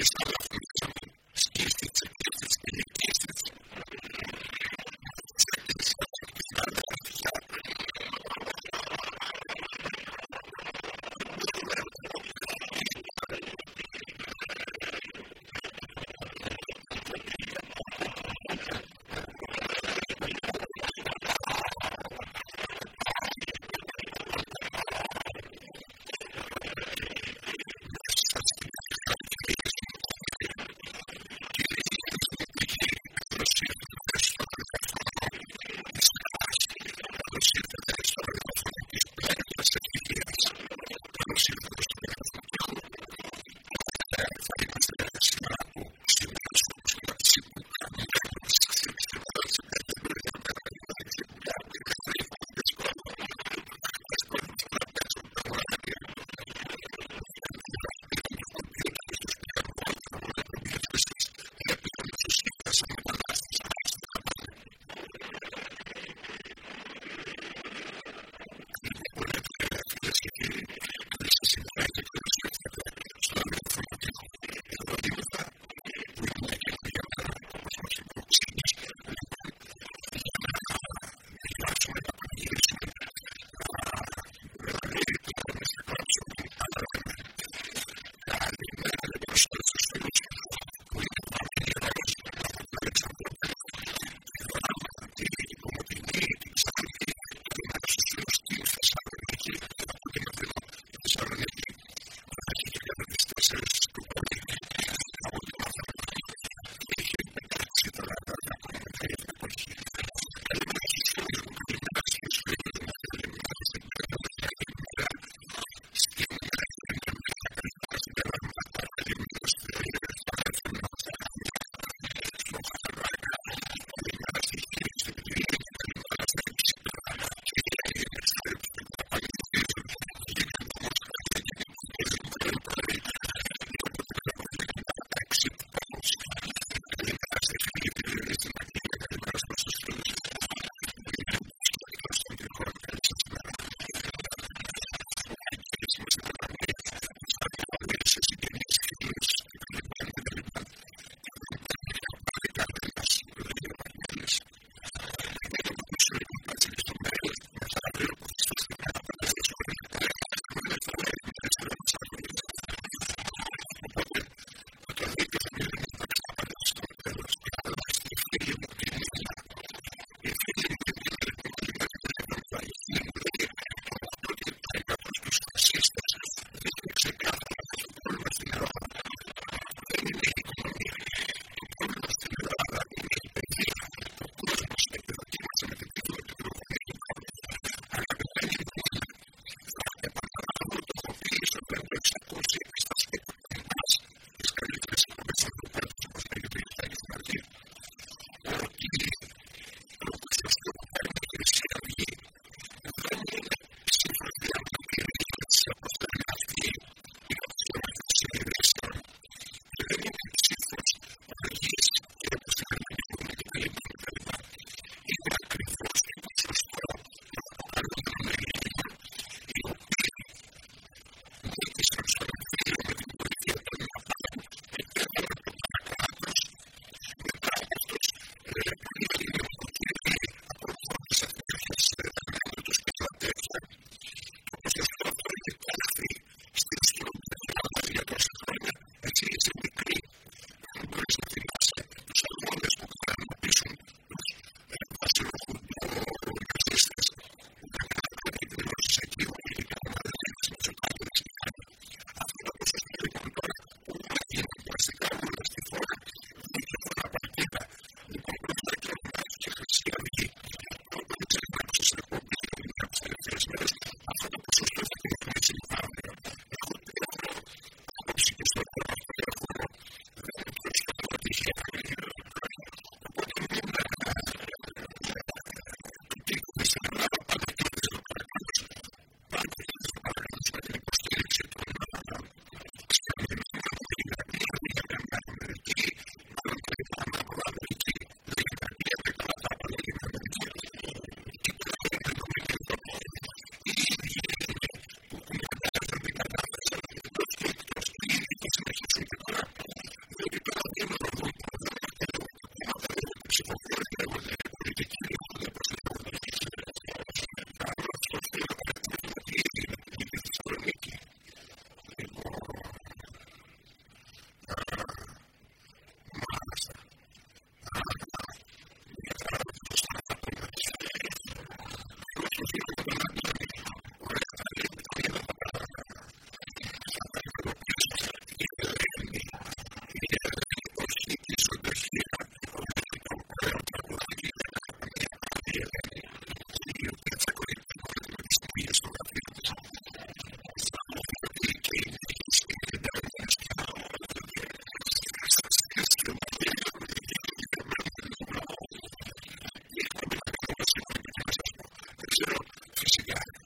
It's not God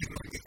asking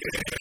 Yeah.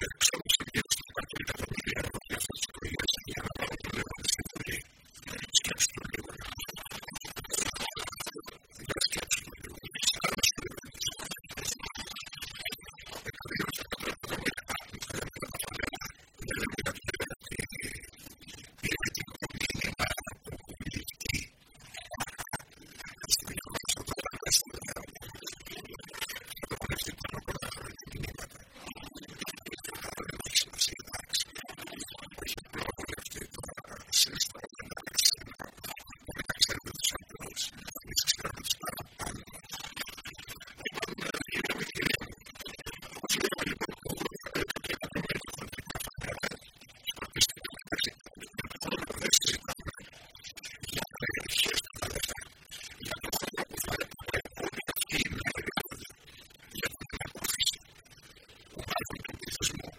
small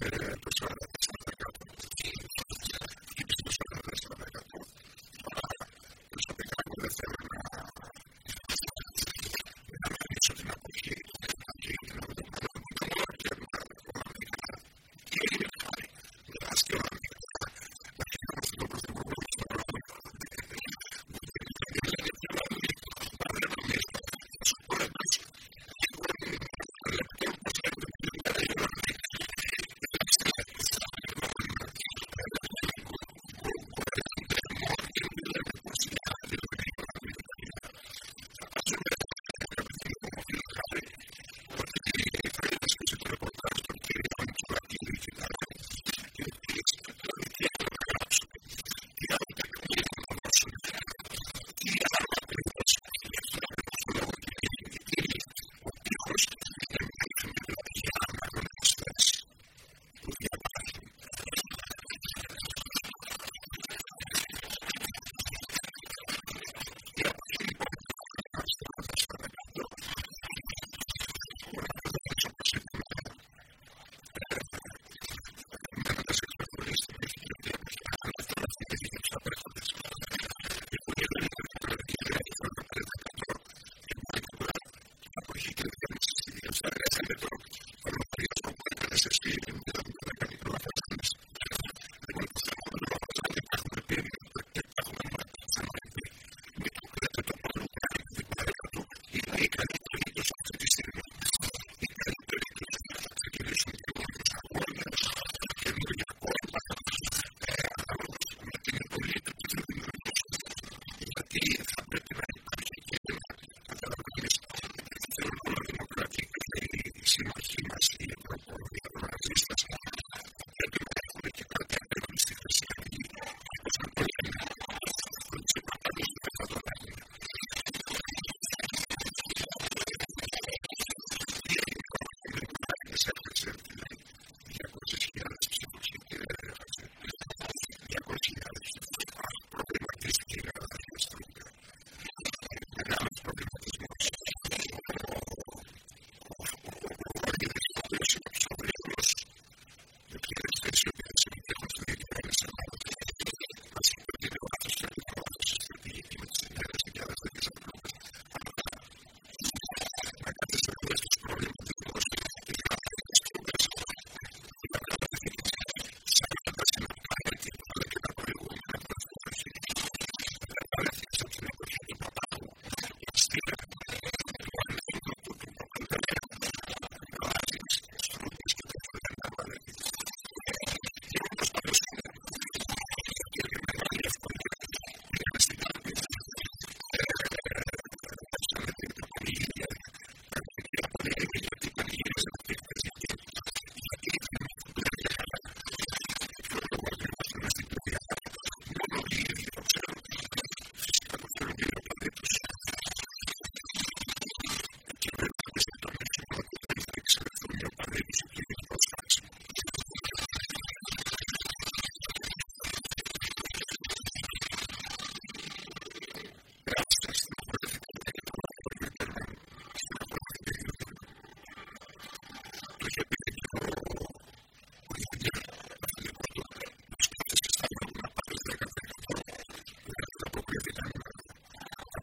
Yeah. you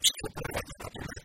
что прорывать, например,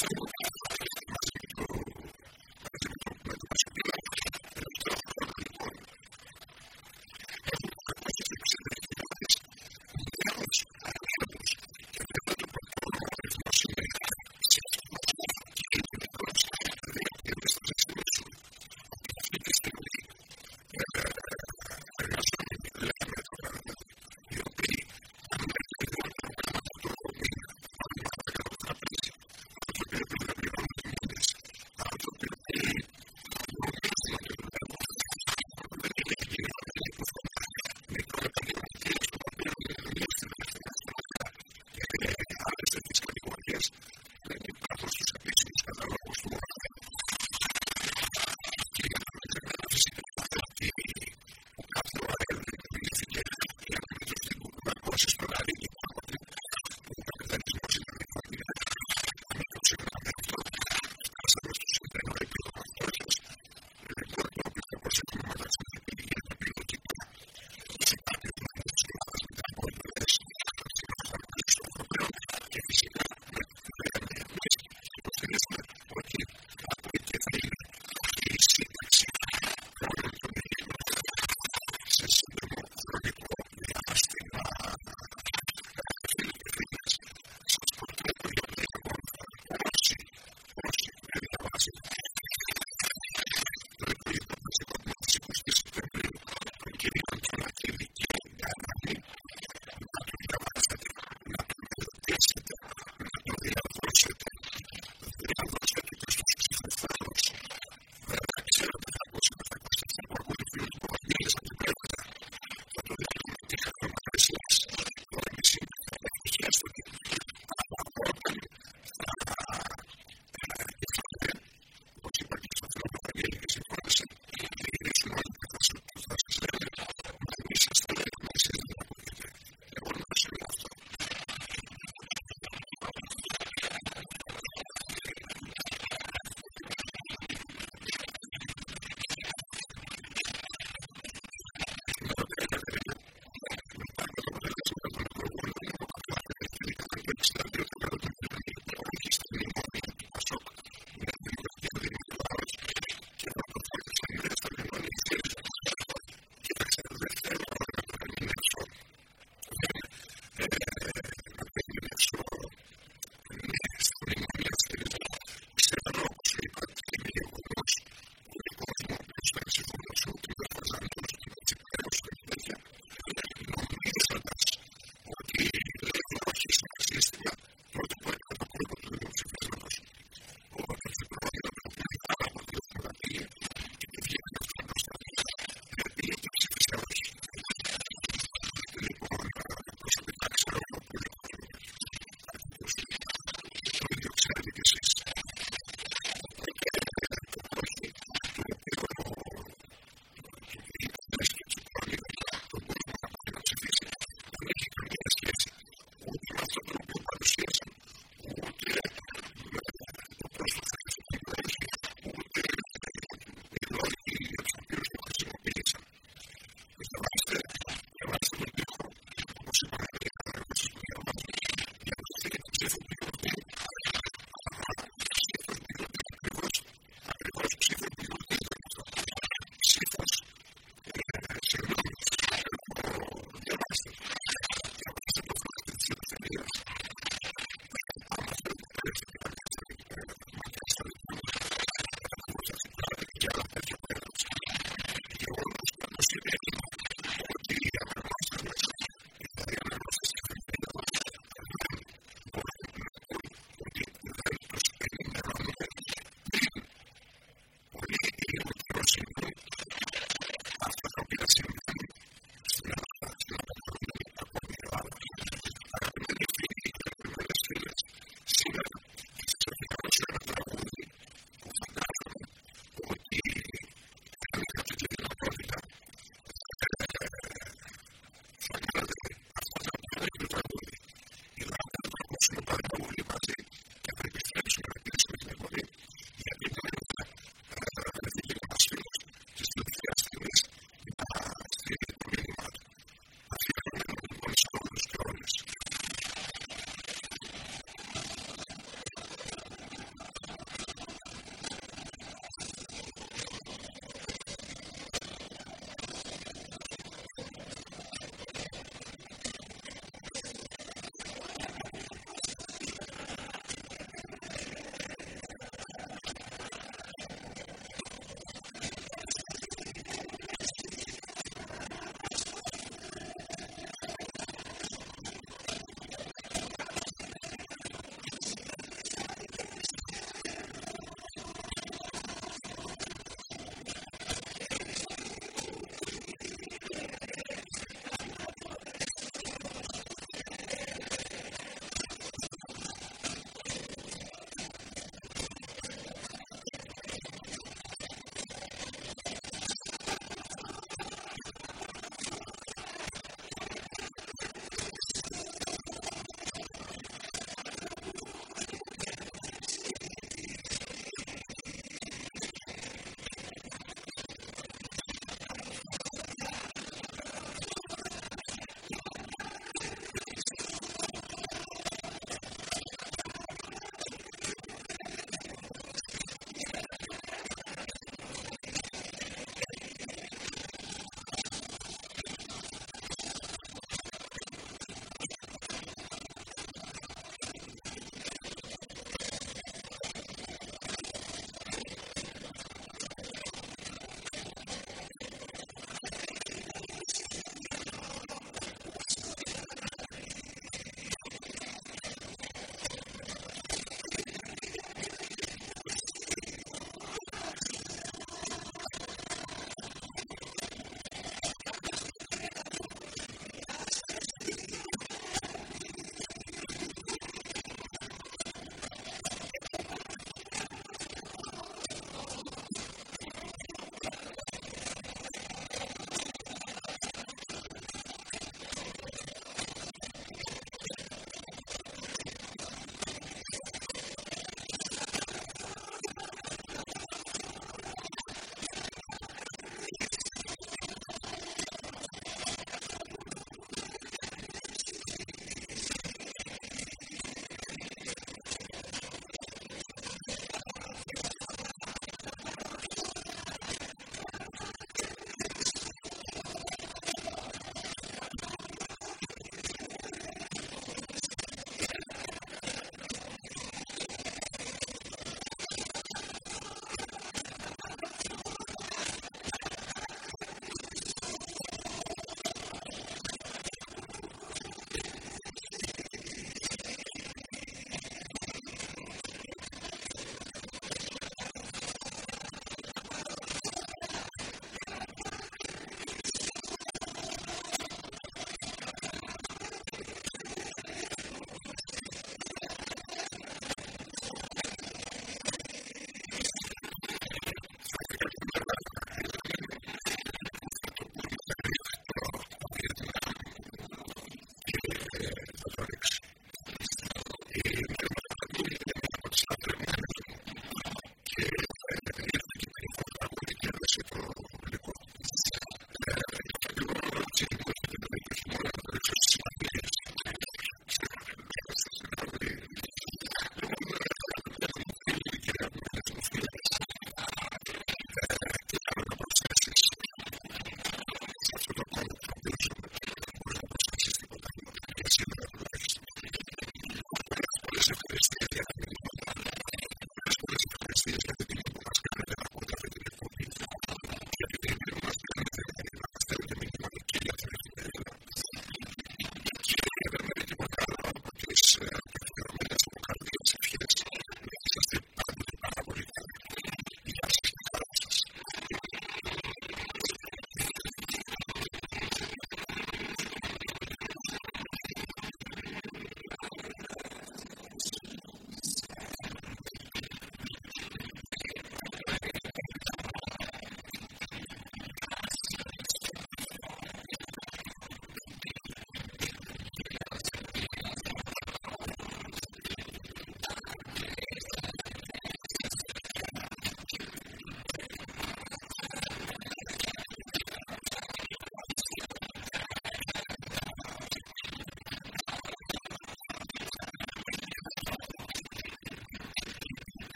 to